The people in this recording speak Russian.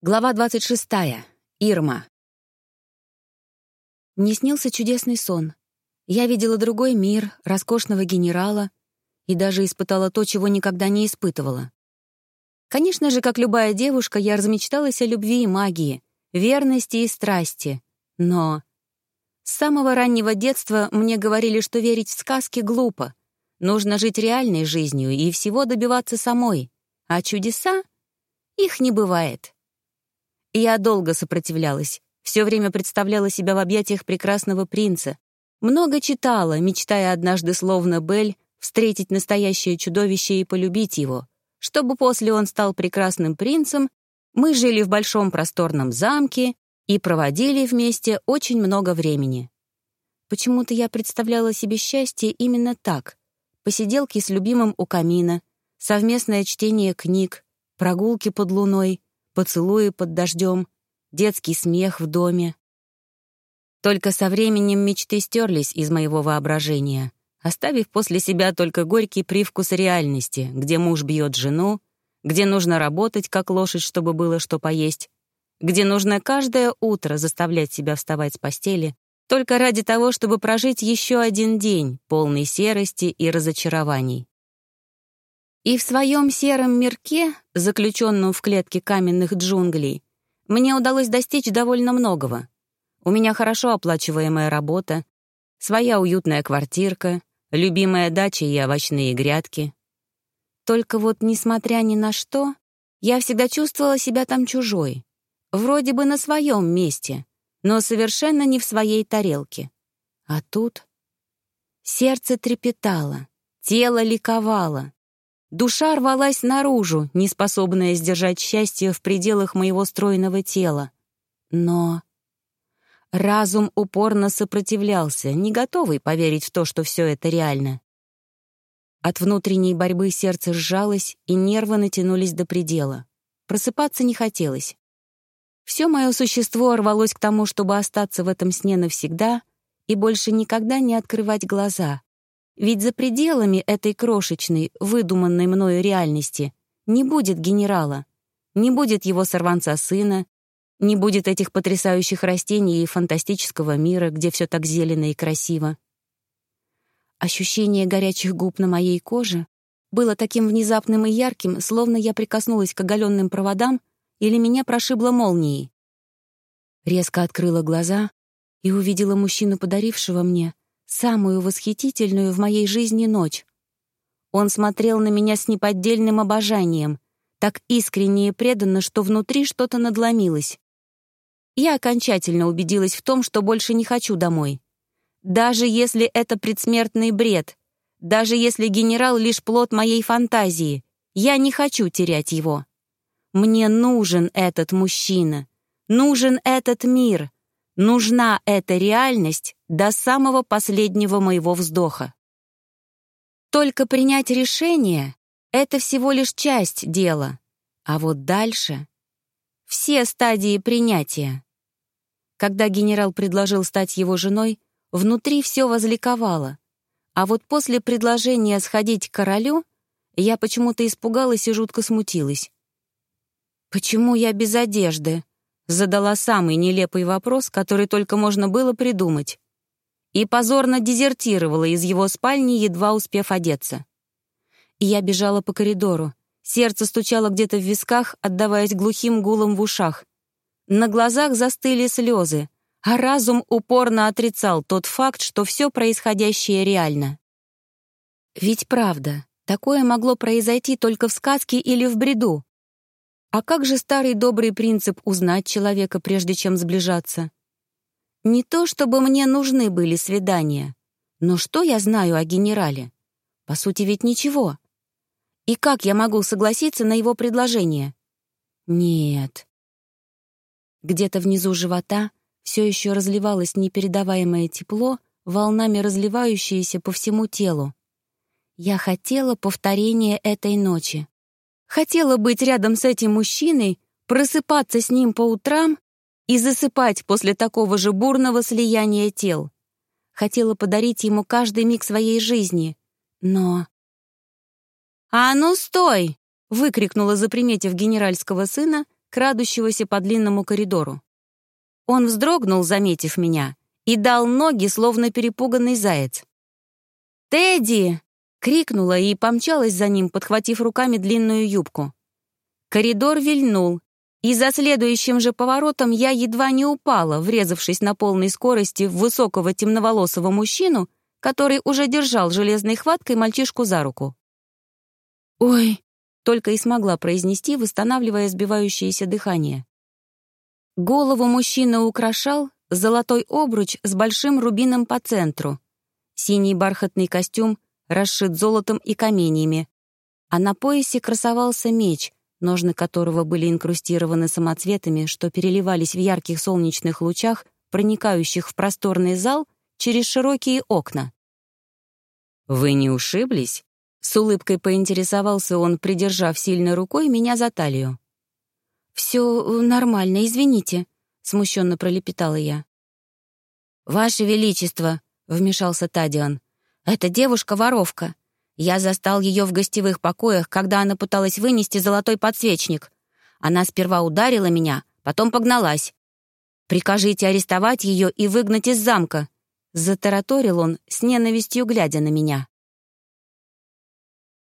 Глава 26. Ирма. Мне снился чудесный сон. Я видела другой мир, роскошного генерала и даже испытала то, чего никогда не испытывала. Конечно же, как любая девушка, я размечталась о любви и магии, верности и страсти. Но с самого раннего детства мне говорили, что верить в сказки глупо. Нужно жить реальной жизнью и всего добиваться самой. А чудеса? Их не бывает. Я долго сопротивлялась, все время представляла себя в объятиях прекрасного принца. Много читала, мечтая однажды, словно Бель, встретить настоящее чудовище и полюбить его. Чтобы после он стал прекрасным принцем, мы жили в большом просторном замке и проводили вместе очень много времени. Почему-то я представляла себе счастье именно так. Посиделки с любимым у камина, совместное чтение книг, прогулки под луной — поцелуи под дождем, детский смех в доме. Только со временем мечты стерлись из моего воображения, оставив после себя только горький привкус реальности, где муж бьет жену, где нужно работать, как лошадь, чтобы было что поесть, где нужно каждое утро заставлять себя вставать с постели только ради того, чтобы прожить еще один день, полный серости и разочарований. И в своем сером мирке, заключенном в клетке каменных джунглей, мне удалось достичь довольно многого. У меня хорошо оплачиваемая работа, своя уютная квартирка, любимая дача и овощные грядки. Только вот, несмотря ни на что, я всегда чувствовала себя там чужой. Вроде бы на своем месте, но совершенно не в своей тарелке. А тут сердце трепетало, тело ликовало. Душа рвалась наружу, неспособная сдержать счастье в пределах моего стройного тела. Но разум упорно сопротивлялся, не готовый поверить в то, что все это реально. От внутренней борьбы сердце сжалось, и нервы натянулись до предела. Просыпаться не хотелось. Все мое существо рвалось к тому, чтобы остаться в этом сне навсегда и больше никогда не открывать глаза, ведь за пределами этой крошечной, выдуманной мною реальности не будет генерала, не будет его сорванца-сына, не будет этих потрясающих растений и фантастического мира, где все так зелено и красиво. Ощущение горячих губ на моей коже было таким внезапным и ярким, словно я прикоснулась к оголенным проводам или меня прошибло молнией. Резко открыла глаза и увидела мужчину, подарившего мне самую восхитительную в моей жизни ночь. Он смотрел на меня с неподдельным обожанием, так искренне и преданно, что внутри что-то надломилось. Я окончательно убедилась в том, что больше не хочу домой. Даже если это предсмертный бред, даже если генерал — лишь плод моей фантазии, я не хочу терять его. Мне нужен этот мужчина, нужен этот мир, нужна эта реальность до самого последнего моего вздоха. Только принять решение — это всего лишь часть дела, а вот дальше — все стадии принятия. Когда генерал предложил стать его женой, внутри все возликовало, а вот после предложения сходить к королю я почему-то испугалась и жутко смутилась. «Почему я без одежды?» Задала самый нелепый вопрос, который только можно было придумать. И позорно дезертировала из его спальни, едва успев одеться. Я бежала по коридору. Сердце стучало где-то в висках, отдаваясь глухим гулом в ушах. На глазах застыли слезы, а разум упорно отрицал тот факт, что все происходящее реально. Ведь правда, такое могло произойти только в сказке или в бреду, а как же старый добрый принцип узнать человека, прежде чем сближаться? Не то, чтобы мне нужны были свидания, но что я знаю о генерале? По сути, ведь ничего. И как я могу согласиться на его предложение? Нет. Где-то внизу живота все еще разливалось непередаваемое тепло, волнами разливающееся по всему телу. Я хотела повторения этой ночи. Хотела быть рядом с этим мужчиной, просыпаться с ним по утрам и засыпать после такого же бурного слияния тел. Хотела подарить ему каждый миг своей жизни. Но... «А ну, стой!» — выкрикнула, заприметив генеральского сына, крадущегося по длинному коридору. Он вздрогнул, заметив меня, и дал ноги, словно перепуганный заяц. «Тедди!» — крикнула и помчалась за ним, подхватив руками длинную юбку. Коридор вильнул, и за следующим же поворотом я едва не упала, врезавшись на полной скорости в высокого темноволосого мужчину, который уже держал железной хваткой мальчишку за руку. «Ой!» — только и смогла произнести, восстанавливая сбивающееся дыхание. Голову мужчины украшал золотой обруч с большим рубином по центру, синий бархатный костюм расшит золотом и каменьями, а на поясе красовался меч, ножны которого были инкрустированы самоцветами, что переливались в ярких солнечных лучах, проникающих в просторный зал через широкие окна. «Вы не ушиблись?» — с улыбкой поинтересовался он, придержав сильной рукой меня за талию. «Все э, нормально, извините», — смущенно пролепетала я. «Ваше Величество», — вмешался Тадиан, — «эта девушка-воровка. Я застал ее в гостевых покоях, когда она пыталась вынести золотой подсвечник. Она сперва ударила меня, потом погналась. Прикажите арестовать ее и выгнать из замка», — затараторил он, с ненавистью глядя на меня.